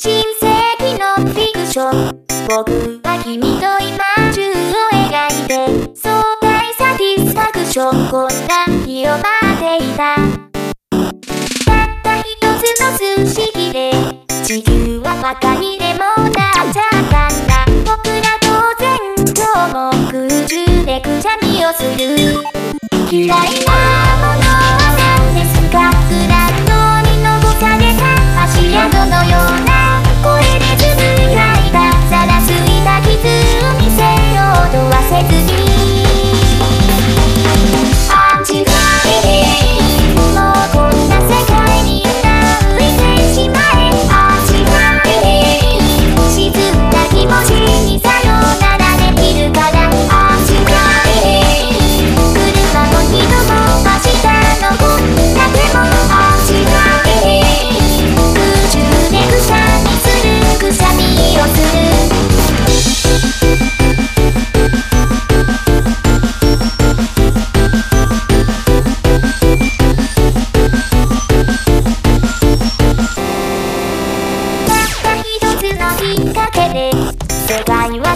新世紀のフィクション。僕は君と今中を描いて壮大サティスファクション。こんな日を待っていた。たった一つの数式で地球はバカにでもなっちゃったんだ。僕ら当然今日も空中でくしゃみをする。嫌いな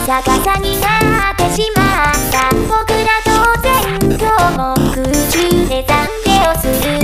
逆さになってしまった。僕ら当然今日も空中で懺悔をする。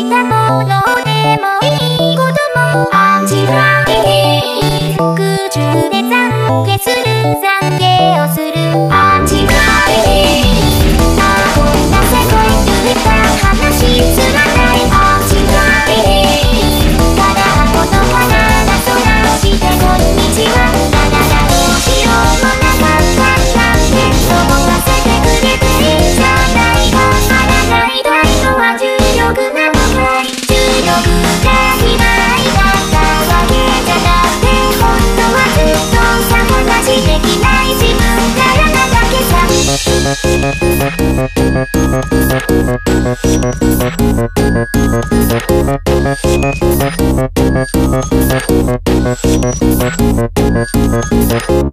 したものでもいいこともアンチフライ空中で懺悔する懺悔。Thank you.